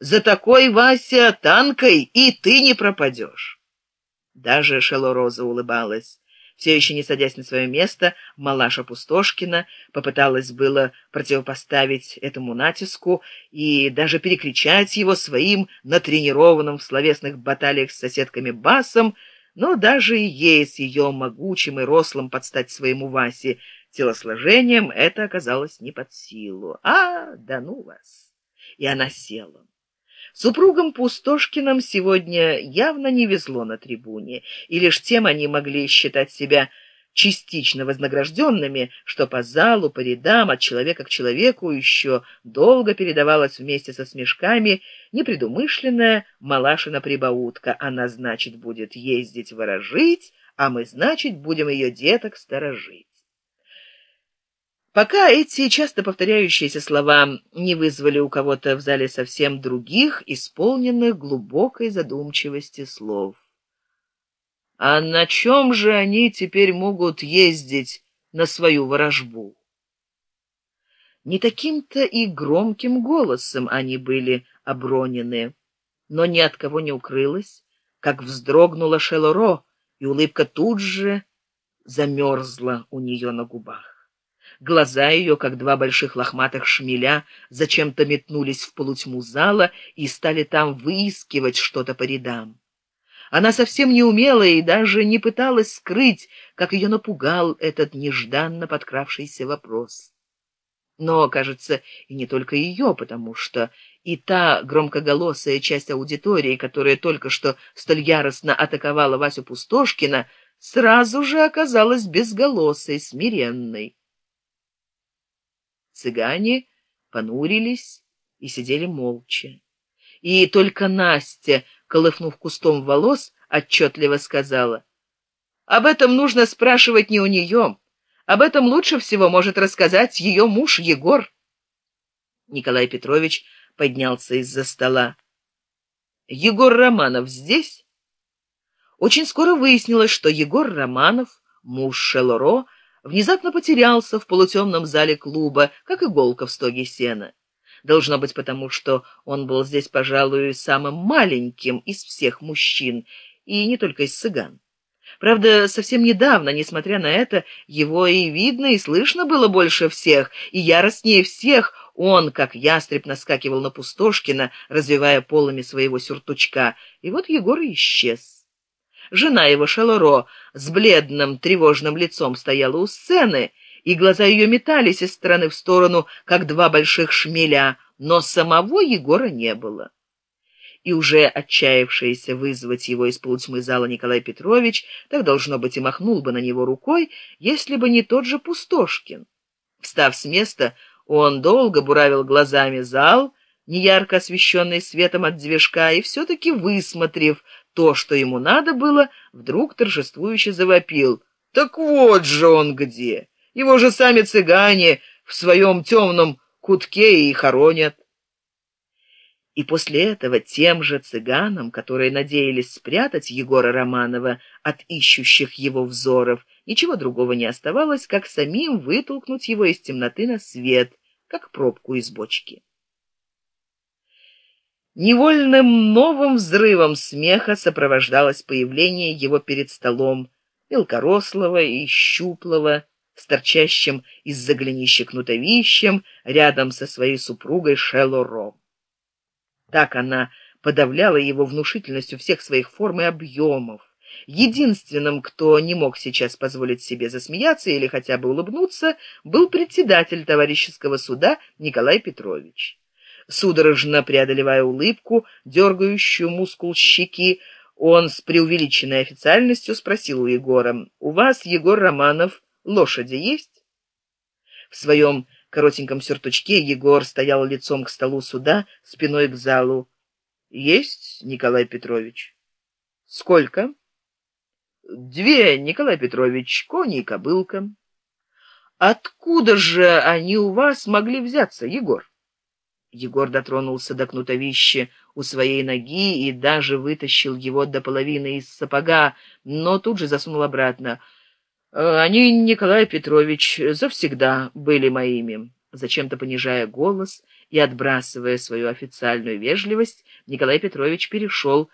За такой, Вася, танкой и ты не пропадешь. Даже Шелороза улыбалась. Все еще не садясь на свое место, Малаша Пустошкина попыталась было противопоставить этому натиску и даже перекричать его своим натренированным в словесных баталиях с соседками басом, но даже и ей с ее могучим и рослым под стать своему Васе телосложением это оказалось не под силу. А, да ну вас! И она села. Супругам Пустошкиным сегодня явно не везло на трибуне, и лишь тем они могли считать себя частично вознагражденными, что по залу, по рядам, от человека к человеку еще долго передавалась вместе со смешками непредумышленная Малашина прибаутка. Она, значит, будет ездить ворожить, а мы, значит, будем ее деток сторожить. Пока эти часто повторяющиеся слова не вызвали у кого-то в зале совсем других, исполненных глубокой задумчивости слов. А на чем же они теперь могут ездить на свою ворожбу? Не таким-то и громким голосом они были обронены, но ни от кого не укрылось, как вздрогнула Шелоро, и улыбка тут же замерзла у нее на губах. Глаза ее, как два больших лохматых шмеля, зачем-то метнулись в полутьму зала и стали там выискивать что-то по рядам. Она совсем не умела и даже не пыталась скрыть, как ее напугал этот нежданно подкравшийся вопрос. Но, кажется, и не только ее, потому что и та громкоголосая часть аудитории, которая только что столь яростно атаковала Васю Пустошкина, сразу же оказалась безголосой, смиренной. Цыгане понурились и сидели молча. И только Настя, колыхнув кустом волос, отчетливо сказала, «Об этом нужно спрашивать не у нее. Об этом лучше всего может рассказать ее муж Егор». Николай Петрович поднялся из-за стола. «Егор Романов здесь?» Очень скоро выяснилось, что Егор Романов, муж Шелоро, внезапно потерялся в полутемном зале клуба, как иголка в стоге сена. Должно быть потому, что он был здесь, пожалуй, самым маленьким из всех мужчин, и не только из цыган. Правда, совсем недавно, несмотря на это, его и видно, и слышно было больше всех, и яростнее всех он, как ястреб, наскакивал на Пустошкина, развивая полами своего сюртучка, и вот Егор исчез. Жена его, Шалоро, с бледным, тревожным лицом стояла у сцены, и глаза ее метались из стороны в сторону, как два больших шмеля, но самого Егора не было. И уже отчаявшийся вызвать его из полутьмы зала Николай Петрович, так должно быть и махнул бы на него рукой, если бы не тот же Пустошкин. Встав с места, он долго буравил глазами зал, неярко освещенный светом от движка, и все-таки высмотрев то, что ему надо было, вдруг торжествующе завопил. «Так вот же он где! Его же сами цыгане в своем темном кутке и хоронят!» И после этого тем же цыганам, которые надеялись спрятать Егора Романова от ищущих его взоров, ничего другого не оставалось, как самим вытолкнуть его из темноты на свет, как пробку из бочки. Невольным новым взрывом смеха сопровождалось появление его перед столом, мелкорослого и щуплого, с торчащим из-за голенища кнутовищем рядом со своей супругой Шелоро. Так она подавляла его внушительностью всех своих форм и объемов. Единственным, кто не мог сейчас позволить себе засмеяться или хотя бы улыбнуться, был председатель товарищеского суда Николай Петрович судорожно преодолевая улыбку, дергающую мускул щеки, он с преувеличенной официальностью спросил у Егора, «У вас, Егор Романов, лошади есть?» В своем коротеньком сюртучке Егор стоял лицом к столу суда, спиной к залу. «Есть, Николай Петрович?» «Сколько?» «Две, Николай Петрович, кони и кобылка». «Откуда же они у вас могли взяться, Егор?» Егор дотронулся до кнутовища у своей ноги и даже вытащил его до половины из сапога, но тут же засунул обратно. «Э, «Они, Николай Петрович, завсегда были моими». Зачем-то понижая голос и отбрасывая свою официальную вежливость, Николай Петрович перешел